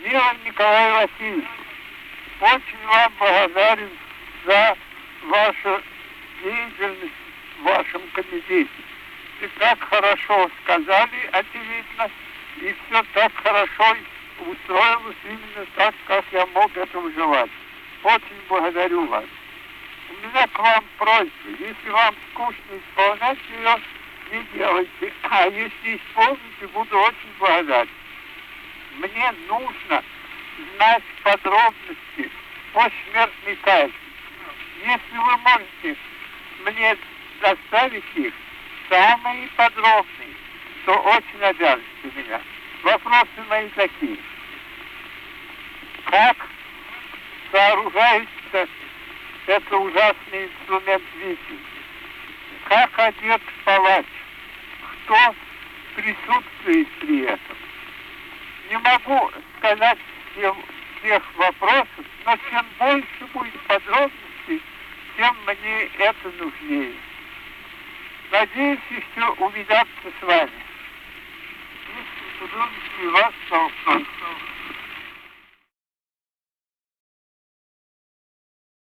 Милый Николай Васильевич, очень вам благодарен за вашу деятельность в вашем комитете. И так хорошо сказали, очевидно, и все так хорошо устроилось именно так, как я мог этого желать. Очень благодарю вас. У меня к вам просьба, если вам скучно исполнять ее, не делайте. А если исполните, буду очень благодарен. Мне нужно знать подробности о смертной казни. Если вы можете мне доставить их, самые подробные, то очень обяжете меня. Вопросы мои такие. Как сооружается это ужасный инструмент виси? Как одет палач? Кто присутствует при этом? Не могу сказать всем, всех вопросов, но чем больше будет подробностей, тем мне это нужнее. Надеюсь еще увидаться с вами. Если художественный вас